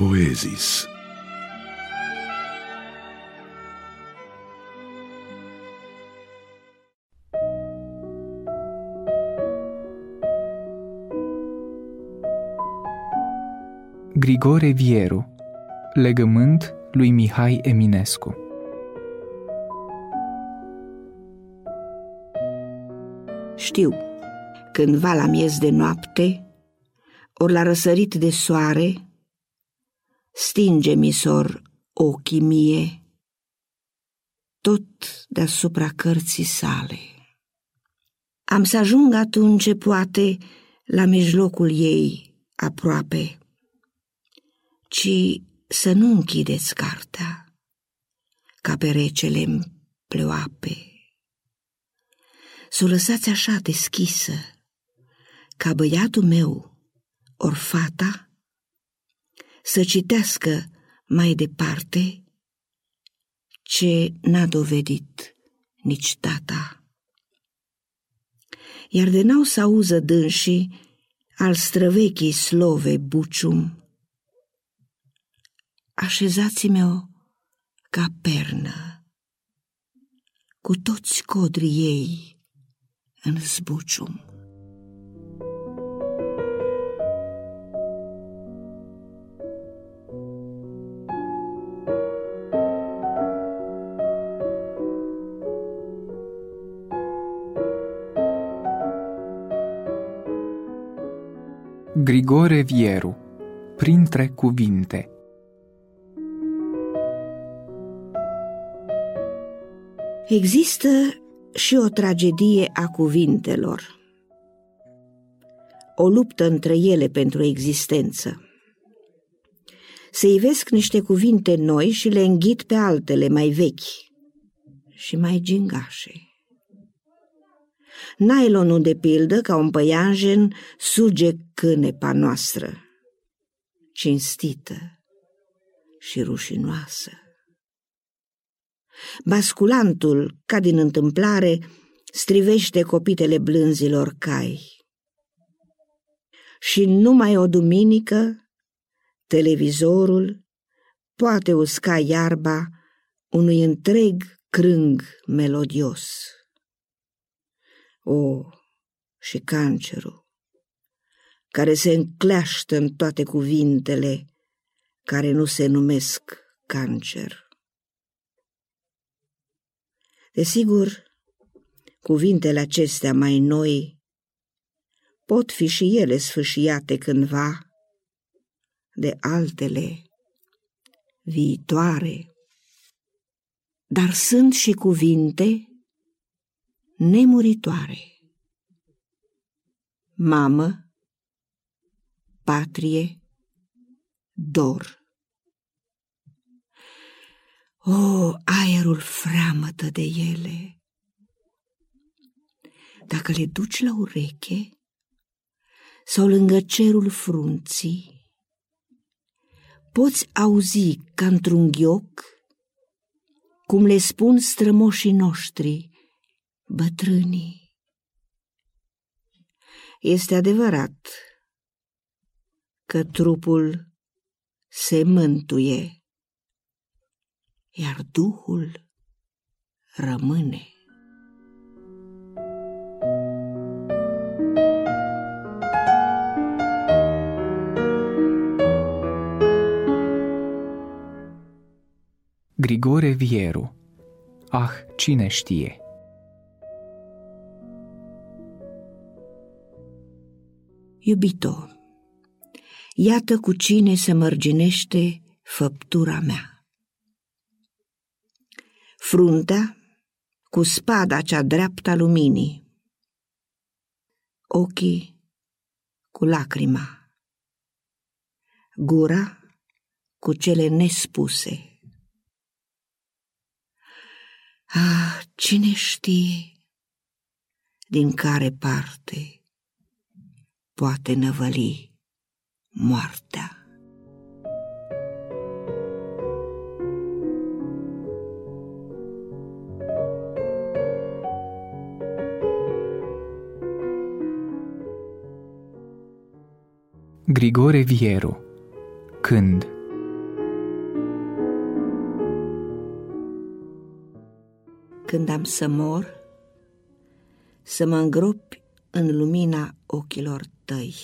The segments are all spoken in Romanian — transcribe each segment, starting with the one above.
Poezis. Grigore Vieru Legământ lui Mihai Eminescu Știu, cândva la miez de noapte, ori la răsărit de soare, stinge misor ochii mie, tot deasupra cărții sale. Am să ajung atunci, poate, la mijlocul ei, aproape, ci să nu închideți cartea, ca pe recele pleoape. Să o lăsați așa deschisă, ca băiatul meu, or fata, să citească mai departe ce n-a dovedit nici tata. Iar de n-au să auză dânsii al străvechii slove bucium, așezați-mi-o ca pernă, cu toți codrii ei în zbucium. Grigore Vieru Printre cuvinte Există și o tragedie a cuvintelor, o luptă între ele pentru existență. Se ivesc niște cuvinte noi și le înghit pe altele mai vechi și mai gingașe. Nylonul de pildă, ca un păianjen, suge cânepa noastră, cinstită și rușinoasă. Basculantul, ca din întâmplare, strivește copitele blânzilor cai. Și numai o duminică, televizorul poate usca iarba unui întreg crâng melodios. O, și cancerul, care se încleaștă în toate cuvintele care nu se numesc cancer. Desigur, cuvintele acestea mai noi pot fi și ele sfâșiate cândva de altele viitoare, dar sunt și cuvinte nemuritoare. Mamă, patrie, dor. O, aerul freamătă de ele! Dacă le duci la ureche sau lângă cerul frunții, poți auzi ca într-un ghioc cum le spun strămoșii noștri, bătrânii. Este adevărat că trupul se mântuie iar Duhul rămâne. Grigore Vieru Ah, cine știe? Iubito, iată cu cine se mărginește făptura mea fruntea cu spada cea dreapta luminii, ochii cu lacrima, gura cu cele nespuse. Ah, cine știe din care parte poate năvăli moartea. Grigore Vieru Când Când am să mor, să mă îngropi în lumina ochilor tăi.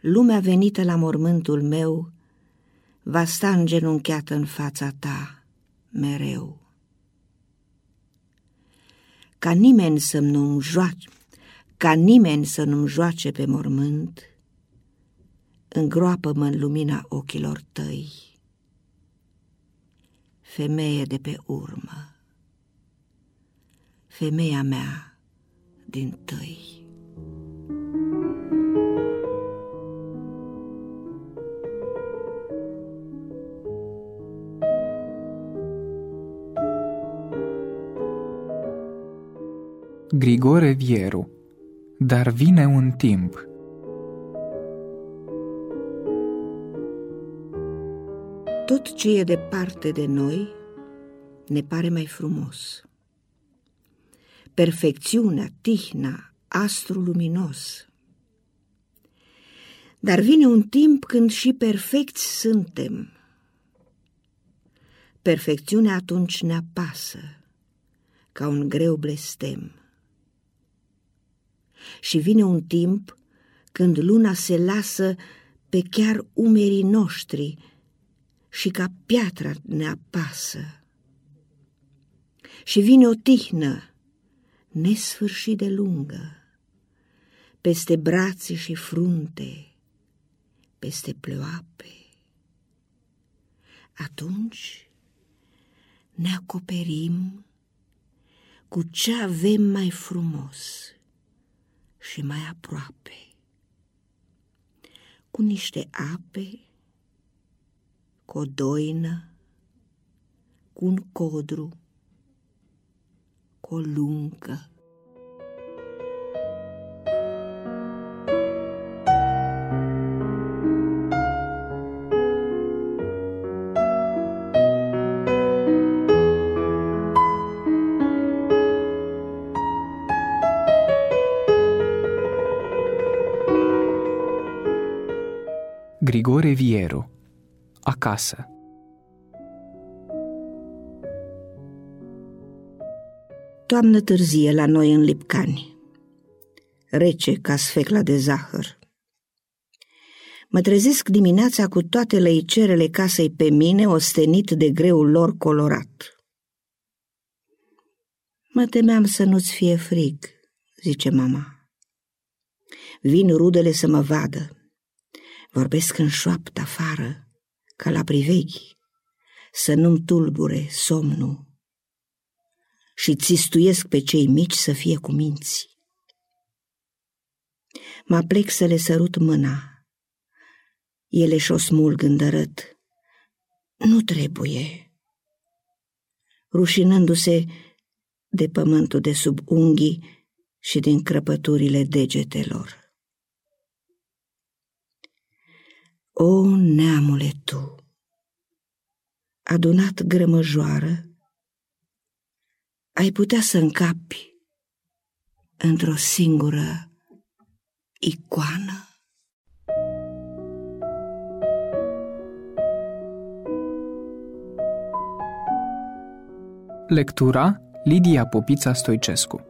Lumea venită la mormântul meu va sta îngenunchiată în fața ta mereu. Ca nimeni să nu-mi joace, ca nimeni să nu-mi joace pe mormânt, îngroapă-mă în lumina ochilor tăi. Femeie de pe urmă, femeia mea din tăi. Grigore Vieru Dar vine un timp Tot ce e departe de noi ne pare mai frumos. Perfecțiunea, tihna, astru luminos. Dar vine un timp când și perfecți suntem. Perfecțiunea atunci ne apasă ca un greu blestem. Și vine un timp când luna se lasă pe chiar umerii noștri și ca piatra ne apasă. Și vine o tihnă nesfârșit de lungă, peste brațe și frunte, peste pleoape. Atunci ne acoperim cu ce avem mai frumos și mai aproape, cu niște ape, cu o doină, cu un codru, cu o luncă. Grigore Vieru Toamnă târzie la noi în Lipcani, rece ca sfecla de zahăr. Mă trezesc dimineața cu toate lăicerele casei pe mine, ostenit de greul lor colorat. Mă temeam să nu-ți fie frig, zice mama. Vin rudele să mă vadă. Vorbesc în șoaptă afară, ca la priveghi, să nu-mi tulbure somnul și țistuiesc pe cei mici să fie cu minți. Mă plec să le sărut mâna. Ele și-o smulg îndărât. Nu trebuie. Rușinându-se de pământul de sub unghii și din crăpăturile degetelor. O, neamule tu, adunat grămăjoară, ai putea să încapi într-o singură icoană? Lectura Lidia Popița Stoicescu